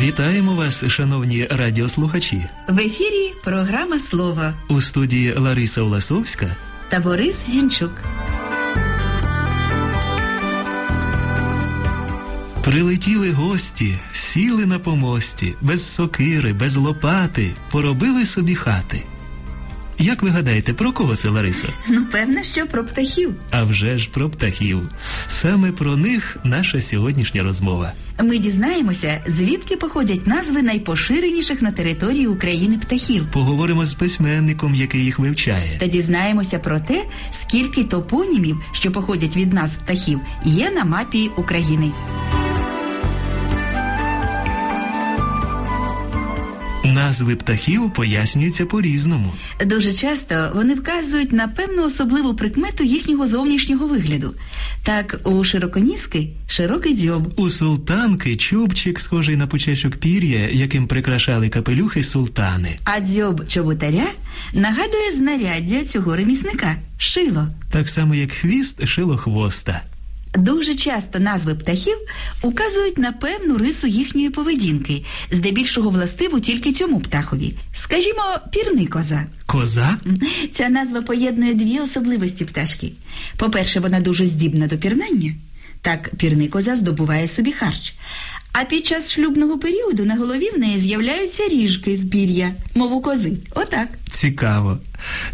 Вітаємо вас, шановні радіослухачі. В ефірі програма Слово У студії Лариса Оласовська. та Борис Зінчук. Прилетіли гості, сіли на помості, без сокири, без лопати, поробили собі хати. Як ви гадаєте, про кого це Лариса? Ну, певно, що про птахів. А вже ж про птахів. Саме про них наша сьогоднішня розмова. Ми дізнаємося, звідки походять назви найпоширеніших на території України птахів. Поговоримо з письменником, який їх вивчає. Та дізнаємося про те, скільки топонімів, що походять від назв птахів, є на мапі України. Назви птахів пояснюються по-різному. Дуже часто вони вказують на певну особливу прикмету їхнього зовнішнього вигляду. Так, у широконіски широкий дзьоб, У султанки чубчик, схожий на пучечок пір'я, яким прикрашали капелюхи султани. а дзьоб чоботаря нагадує знаряддя цього ремісника шило. Так само, як хвіст шилохвоста. Дуже часто назви птахів указують на певну рису їхньої поведінки, здебільшого властиву тільки цьому птахові. Скажімо, пірний коза. Коза? Ця назва поєднує дві особливості пташки. По-перше, вона дуже здібна до пірнання. Так, пірний коза здобуває собі харч. А під час шлюбного періоду на голові в неї з'являються ріжки з пір'я, мов у кози. Отак. Цікаво.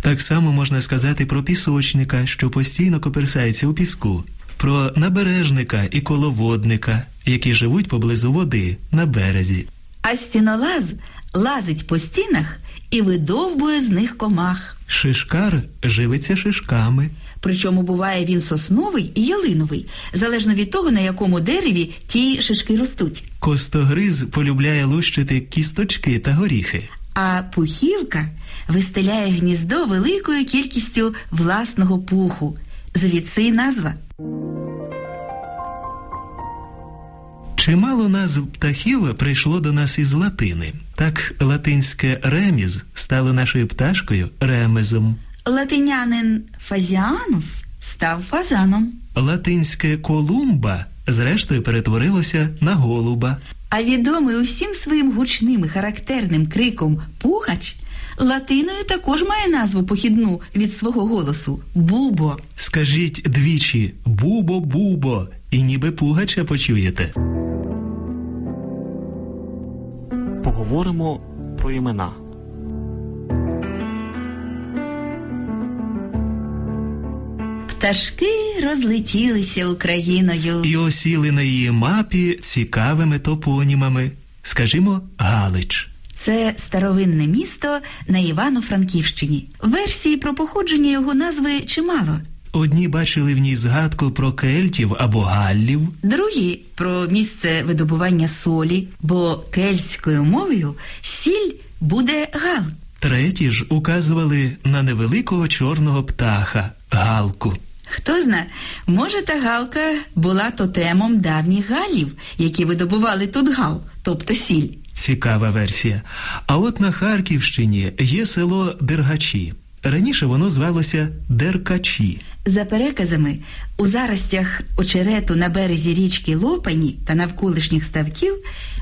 Так само можна сказати про пісочника, що постійно коперсається у піску, про набережника і коловодника, які живуть поблизу води на березі. А стінолаз лазить по стінах і видовбує з них комах. Шишкар живиться шишками. Причому буває він сосновий і ялиновий, залежно від того, на якому дереві ті шишки ростуть. Костогриз полюбляє лущити кісточки та горіхи. А пухівка вистеляє гніздо великою кількістю власного пуху. Звідси й назва. Чимало назв птахів прийшло до нас із латини. Так латинське реміз стало нашою пташкою ремезом. Латинянин фазіанус став фазаном, Латинське колумба зрештою перетворилося на голуба. а відомий усім своїм гучним і характерним криком пугач латиною також має назву похідну від свого голосу бубо. Скажіть двічі бубо-бубо, і ніби пугача почуєте. Поговоримо про імена. Пташки розлетілися Україною. І осіли на її мапі цікавими топонімами. Скажімо, Галич. Це старовинне місто на Івано-Франківщині. Версії про походження його назви чимало. Одні бачили в ній згадку про кельтів або галлів, Другі про місце видобування солі, бо кельтською мовою сіль буде гал. треті ж указували на невеликого чорного птаха галку. Хто зна, може та галка була тотемом давніх галів, які видобували тут гал, тобто сіль. Цікава версія. А от на Харківщині є село Дергачі. Раніше воно звалося Деркачі. За переказами, у заростях очерету на березі річки Лопані та навколишніх ставків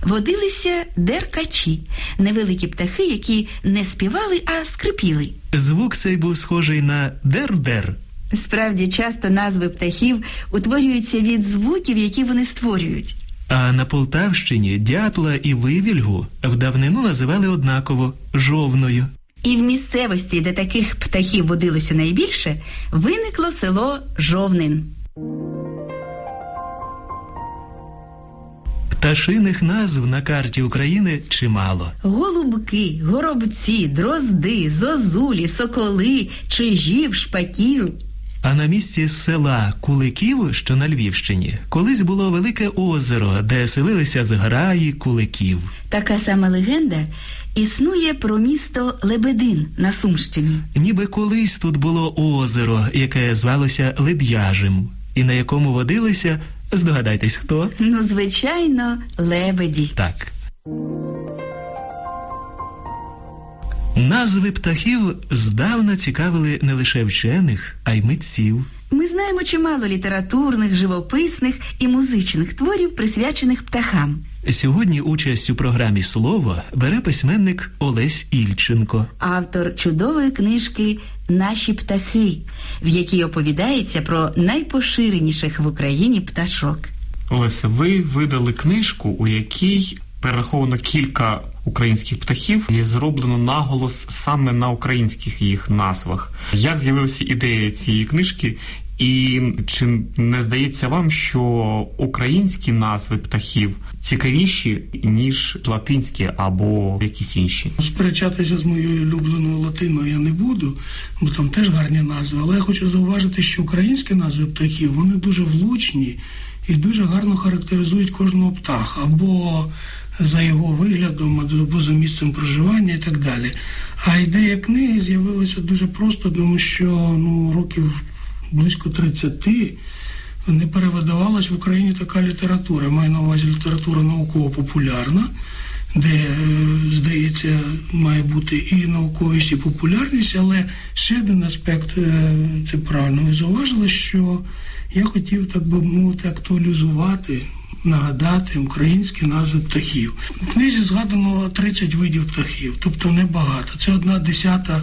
водилися деркачі, невеликі птахи, які не співали, а скрипіли. Звук цей був схожий на дер-дер. Справді, часто назви птахів утворюються від звуків, які вони створюють. А на Полтавщині дятла і вивільгу в давнину називали однаково жовною. І в місцевості, де таких птахів водилося найбільше, виникло село Жовнин. Пташиних назв на карті України чимало. Голубки, горобці, дрозди, зозулі, соколи, чижів, шпаків. А на місці села Куликів, що на Львівщині, колись було велике озеро, де селилися зграї куликів. Така сама легенда існує про місто Лебедин на Сумщині. Ніби колись тут було озеро, яке звалося Леб'яжим, і на якому водилися, здогадайтесь, хто? Ну, звичайно, лебеді. Так. Назви птахів здавна цікавили не лише вчених, а й митців. Ми знаємо чимало літературних, живописних і музичних творів, присвячених птахам. Сьогодні участь у програмі Слово бере письменник Олесь Ільченко. Автор чудової книжки Наші птахи, в якій оповідається про найпоширеніших в Україні пташок. Олеся, ви видали книжку, у якій перераховано кілька українських птахів і зроблено наголос саме на українських їх назвах. Як з'явилася ідея цієї книжки? І чи не здається вам, що українські назви птахів цікавіші ніж латинські або якісь інші? Сперечатися з моєю улюбленою латиною я не буду, бо там теж гарні назви. Але я хочу зауважити, що українські назви птахів вони дуже влучні і дуже гарно характеризують кожного птаха або за його виглядом, або за місцем проживання і так далі. А ідея книги з'явилася дуже просто, тому що ну, років близько 30 не перевидавалась в Україні така література. Маю на увазі література науково-популярна, де, е, здається, має бути і науковість, і популярність, але ще один аспект, е, це правильно, ви зауважили, що я хотів, так би мовити, актуалізувати. Нагадати українські назви птахів. У книзі згадано 30 видів птахів, тобто небагато. Це одна десята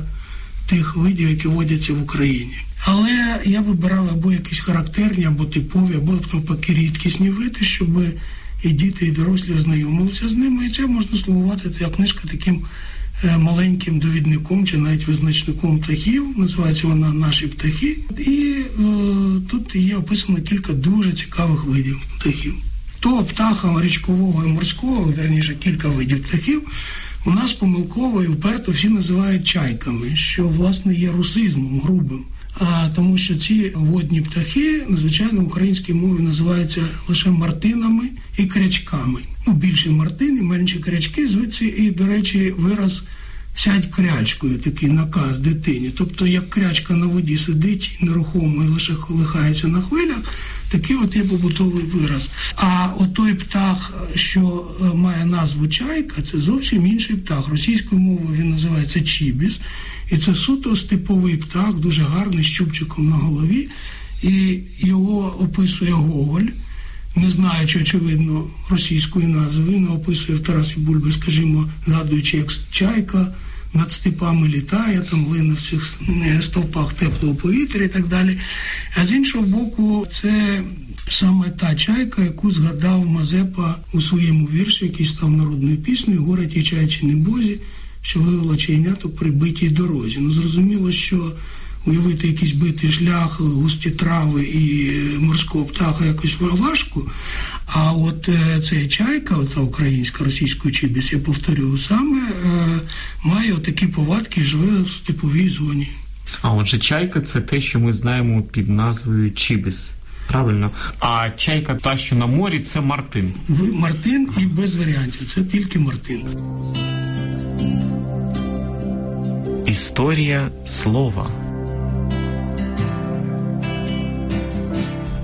тих видів, які водяться в Україні. Але я вибирав або якісь характерні, або типові, або навпаки рідкісні види, щоб і діти, і дорослі ознайомилися з ними. І це можна слугувати ця книжка таким е, маленьким довідником чи навіть визначником птахів. Називається вона Наші птахи. І е, тут є описано кілька дуже цікавих видів птахів. Того птаха річкового і морського, верніше кілька видів птахів. У нас помилково і вперто всі називають чайками, що власне є русизмом грубим. А тому, що ці водні птахи, надзвичайно українській мові називаються лише мартинами і крячками. Ну, більше мартини, менші крячки, звідси і, до речі, вираз сядь крячкою, такий наказ дитині. Тобто, як крячка на воді сидить нерухомо і лише колихається на хвилях, такий от є побутовий вираз. А отой птах, що е, має назву чайка, це зовсім інший птах. Російською мовою він називається чібіс. І це суто степовий птах, дуже гарний, з чубчиком на голові. І його описує Гоголь, не знаючи, очевидно, російської назви. Він описує в Тарасі Бульби, скажімо, згадуючи, як чайка над степами літає, там лине в цих стовпах теплого повітря і так далі. А з іншого боку, це саме та чайка, яку згадав Мазепа у своєму вірші, який став народною піснею тій чайці небозі, що вивела чайняток при битій дорозі. Ну, зрозуміло, що уявити якийсь битий шлях, густі трави і морського птаха якось важко. А от е, цей чайка, ота українська російською чібіс, я повторюю, саме е, має такі повадки живе в степовій зоні. А отже, чайка це те, що ми знаємо під назвою Чібіс. Правильно. А чайка та, що на морі, це Мартин. Ви Мартин і без варіантів. Це тільки Мартин. Історія слова.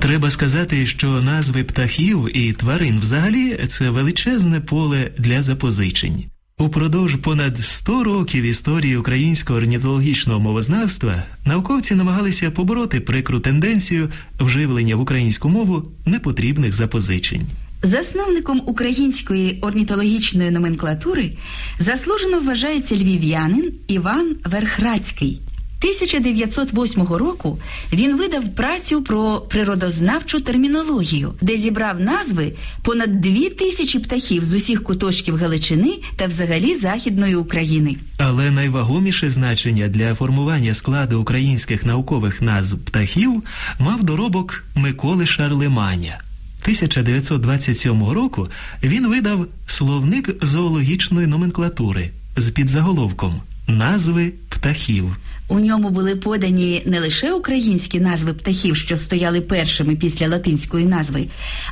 Треба сказати, що назви птахів і тварин взагалі це величезне поле для запозичень. Упродовж понад 100 років історії українського орнітологічного мовознавства науковці намагалися побороти прикру тенденцію вживлення в українську мову непотрібних запозичень. Засновником української орнітологічної номенклатури заслужено вважається львів'янин Іван Верхрацький. 1908 року він видав працю про природознавчу термінологію, де зібрав назви понад дві тисячі птахів з усіх куточків Галичини та взагалі Західної України. Але найвагоміше значення для формування складу українських наукових назв птахів мав доробок Миколи Шарлеманя. 1927 року він видав словник зоологічної номенклатури з підзаголовком Назви птахів. У ньому були подані не лише українські назви птахів, що стояли першими після латинської назви,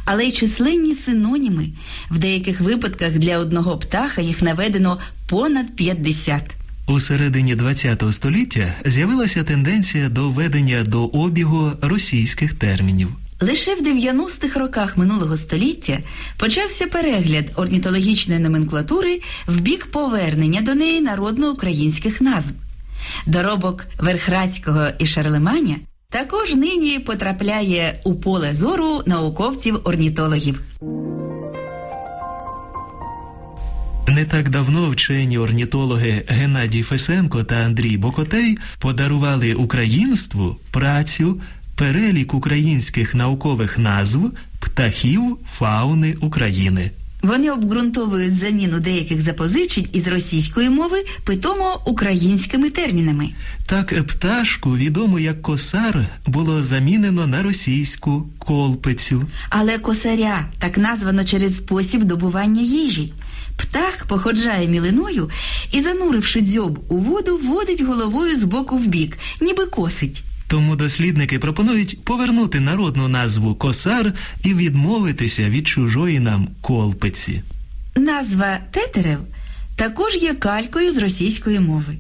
але й численні синоніми. В деяких випадках для одного птаха їх наведено понад 50. У середині ХХ століття з'явилася тенденція до введення до обігу російських термінів. Лише в 90-х роках минулого століття почався перегляд орнітологічної номенклатури в бік повернення до неї народно-українських назв. Доробок Верхрацького і Шарлеманя також нині потрапляє у поле зору науковців-орнітологів. Не так давно вчені орнітологи Геннадій Фесенко та Андрій Бокотей подарували українству працю перелік українських наукових назв птахів фауни України. Вони обґрунтовують заміну деяких запозичень із російської мови питомо українськими термінами. Так пташку, відому як косар, було замінено на російську колпицю. Але косаря так названо через спосіб добування їжі. Птах походжає мілиною і, зануривши дзьоб у воду, водить головою з боку в бік, ніби косить. Тому дослідники пропонують повернути народну назву косар і відмовитися від чужої нам колпиці. Назва тетерев також є калькою з російської мови.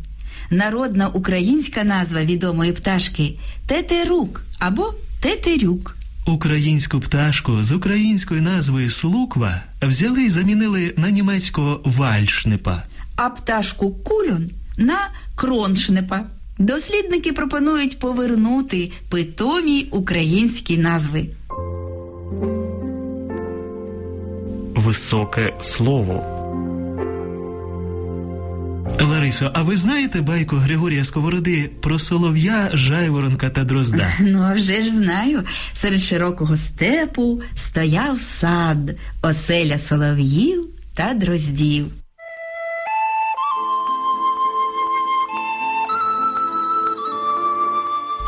Народна українська назва відомої пташки тетерук або тетерюк. Українську пташку з українською назвою слуква взяли і замінили на німецького вальшнепа. а пташку кульон на кроншнепа. Дослідники пропонують повернути питомі українські назви. Високе слово. Ларисо, а ви знаєте байку Григорія Сковороди про солов'я, жайворонка та дрозда? Ну, а вже ж знаю, серед широкого степу стояв сад, оселя солов'їв та дроздів.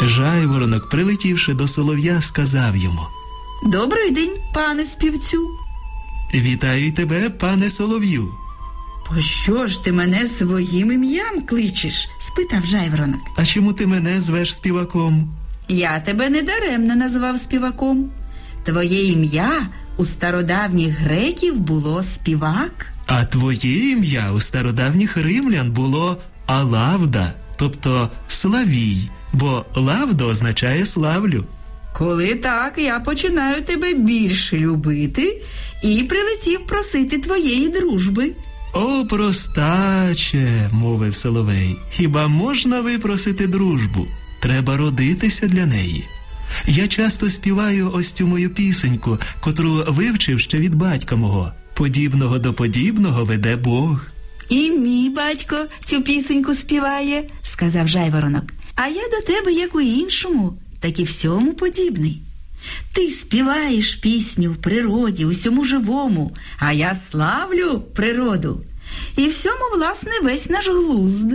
Жайворонок, прилетівши до солов'я, сказав йому: Добрий день, пане співцю. Вітаю тебе, пане солов'ю. Пощо ж ти мене своїм ім'ям кличеш? спитав жайворонок. А чому ти мене звеш співаком? Я тебе недаремно назвав співаком. Твоє ім'я у стародавніх греків було співак. А твоє ім'я у стародавніх римлян було Алавда, тобто Славій, бо лавдо означає славлю. Коли так, я починаю тебе більше любити і прилетів просити твоєї дружби. О, простаче, мовив Соловей, хіба можна випросити дружбу? Треба родитися для неї. Я часто співаю ось цю мою пісеньку, котру вивчив ще від батька мого. Подібного до подібного веде Бог. І мій батько цю пісеньку співає, сказав жайворонок. А я до тебе, як у іншому, так і всьому подібний. Ти співаєш пісню в природі, усьому живому, а я славлю природу. І всьому, власне, весь наш глузд.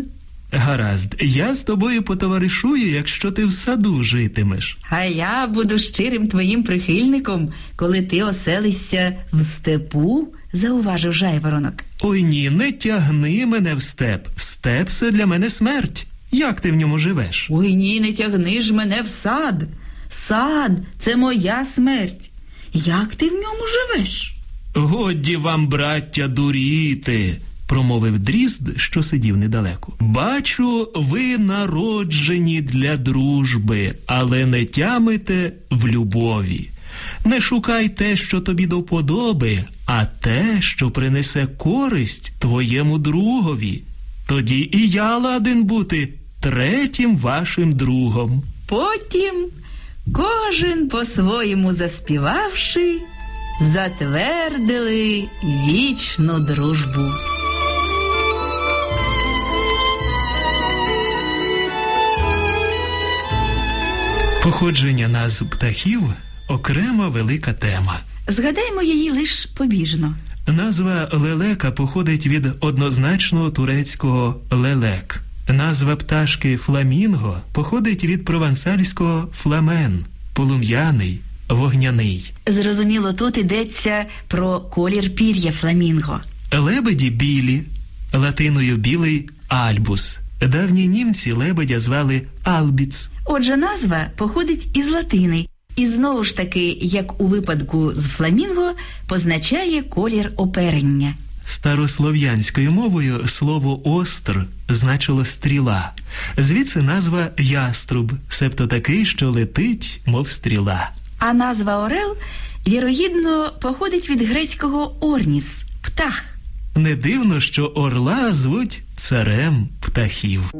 Гаразд, я з тобою потоваришую, якщо ти в саду житимеш. А я буду щирим твоїм прихильником, коли ти оселишся в степу, зауважив жайворонок. Ой ні, не тягни мене в степ. Степ це для мене смерть. Як ти в ньому живеш? Ой ні, не тягни ж мене в сад. Сад це моя смерть. Як ти в ньому живеш? Годі вам, браття, дуріти, промовив дрізд, що сидів недалеко. Бачу, ви народжені для дружби, але не тямите в любові. Не шукай те, що тобі до вподоби, а те, що принесе користь твоєму другові. Тоді і я ладен бути третім вашим другом. Потім, кожен по-своєму заспівавши, затвердили вічну дружбу. Походження назв птахів окрема велика тема. Згадаймо її лиш побіжно. Назва лелека походить від однозначного турецького leylek. Назва пташки фламінго походить від провансальського flamenc, полум'яний, вогняний. Зрозуміло, тут йдеться про колір пір'я фламінго. Лебеді білі, латиною білий albus. Давні німці лебедя звали албіц. Отже, назва походить із латини, і знову ж таки, як у випадку з фламінго, позначає колір оперення. Старослов'янською мовою слово остр значило стріла. Звідси назва яструб, себто такий, що летить, мов стріла. А назва орел, вірогідно, походить від грецького орніс птах. Не дивно, що орла звуть царем птахів.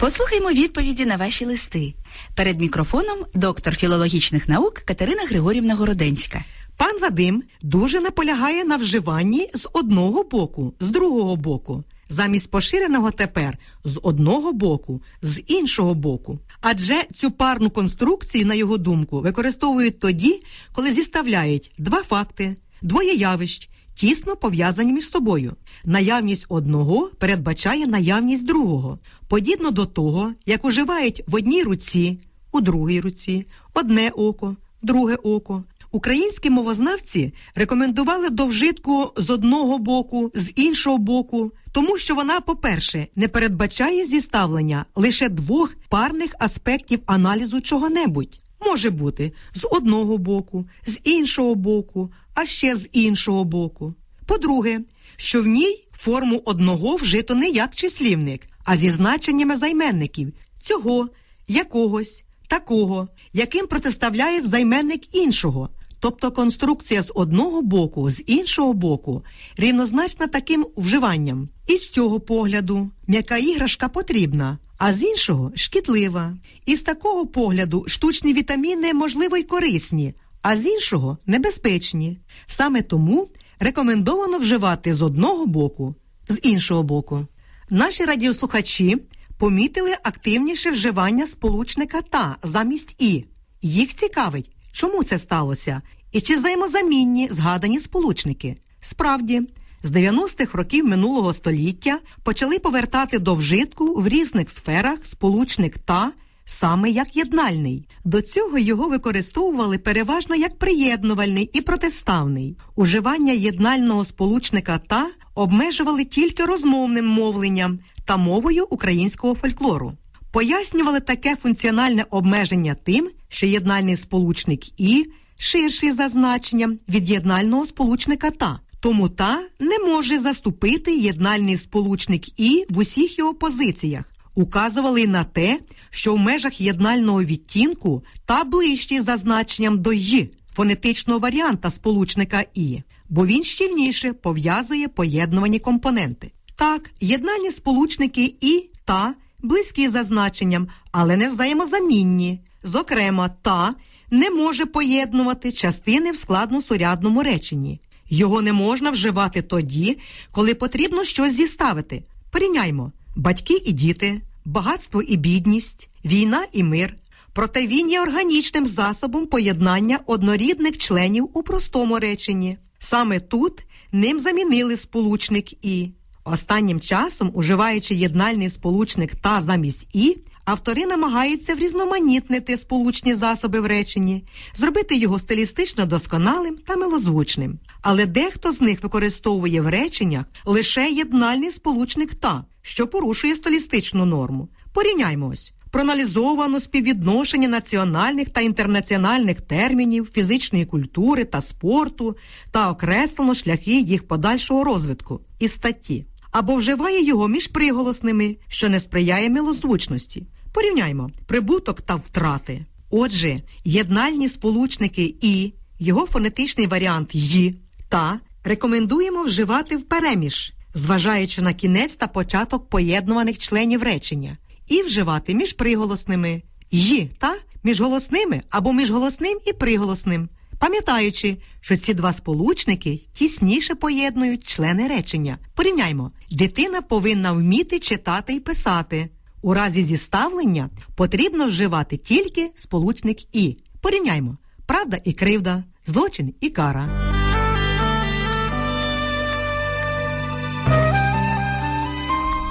Послухаймо відповіді на ваші листи. Перед мікрофоном доктор філологічних наук Катерина Григорівна Городенська. Пан Вадим дуже наполягає на вживанні з одного боку, з другого боку, замість поширеного тепер з одного боку, з іншого боку. Адже цю парну конструкцію, на його думку, використовують тоді, коли зіставляють два факти, двоє явищ, тісно пов'язані між собою. Наявність одного передбачає наявність другого, подібно до того, як уживають в одній руці, у другій руці, одне око, друге око. Українські мовознавці рекомендували до вжитку з одного боку, з іншого боку, тому що вона, по-перше, не передбачає зіставлення лише двох парних аспектів аналізу чого-небудь. Може бути з одного боку, з іншого боку, а ще з іншого боку. По-друге, що в ній форму одного вжито не як числівник, а зі значеннями займенників цього, якогось, такого, яким протиставляє займенник іншого. Тобто конструкція з одного боку, з іншого боку, рівнозначна таким вживанням. І з цього погляду м'яка іграшка потрібна, а з іншого шкідлива. І з такого погляду штучні вітаміни можливо й корисні, а з іншого небезпечні. Саме тому рекомендовано вживати з одного боку, з іншого боку. Наші радіослухачі помітили активніше вживання сполучника та замість і. Їх цікавить, чому це сталося, і чи взаємозамінні згадані сполучники. Справді, з 90-х років минулого століття почали повертати до вжитку в різних сферах сполучник та саме як єднальний. До цього його використовували переважно як приєднувальний і протиставний. Уживання єднального сполучника та обмежували тільки розмовним мовленням та мовою українського фольклору. Пояснювали таке функціональне обмеження тим, що єднальний сполучник і ширший за значенням від єднального сполучника та. Тому та не може заступити єднальний сполучник і в усіх його позиціях. Указували на те, що в межах єднального відтінку та ближчі за значенням до «й» фонетичного варіанта сполучника і, бо він щільніше пов'язує поєднувані компоненти. Так, єднальні сполучники і та близькі за значенням, але не взаємозамінні. Зокрема, та не може поєднувати частини в складно-сурядному реченні. Його не можна вживати тоді, коли потрібно щось зіставити. Порівняймо батьки і діти, багатство і бідність, війна і мир. Проте він є органічним засобом поєднання однорідних членів у простому реченні. Саме тут ним замінили сполучник і. Останнім часом, уживаючи єднальний сполучник та замість і, автори намагаються врізноманітнити сполучні засоби в реченні, зробити його стилістично досконалим та милозвучним. Але дехто з них використовує в реченнях лише єднальний сполучник та, що порушує стилістичну норму. Порівняймо ось. Проаналізовано співвідношення національних та інтернаціональних термінів фізичної культури та спорту та окреслено шляхи їх подальшого розвитку і статті, або вживає його між приголосними, що не сприяє милозвучності. Порівняймо прибуток та втрати. Отже, єднальні сполучники і його фонетичний варіант «ї» та рекомендуємо вживати в переміж, зважаючи на кінець та початок поєднуваних членів речення, і вживати між приголосними «ї» та між голосними або між голосним і приголосним, пам'ятаючи, що ці два сполучники тісніше поєднують члени речення. Порівняймо, дитина повинна вміти читати і писати. У разі зіставлення потрібно вживати тільки сполучник і. Порівняймо правда і кривда, злочин і кара.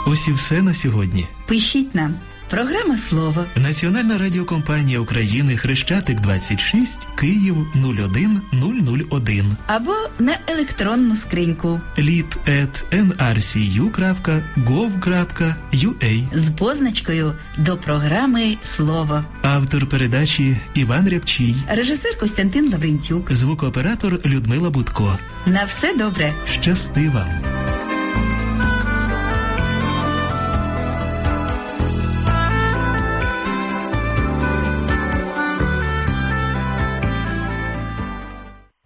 Ось і все на сьогодні. Пишіть нам. Програма Слово. Національна радіокомпанія України Хрещатик 26 Київ 01001 Або на електронну скриньку lead.nrcu.gov.ua з позначкою до програми Слово. Автор передачі Іван Рябчій Режисер Костянтин Лаврентюк. Звукооператор Людмила Будко На все добре. Щасти вам!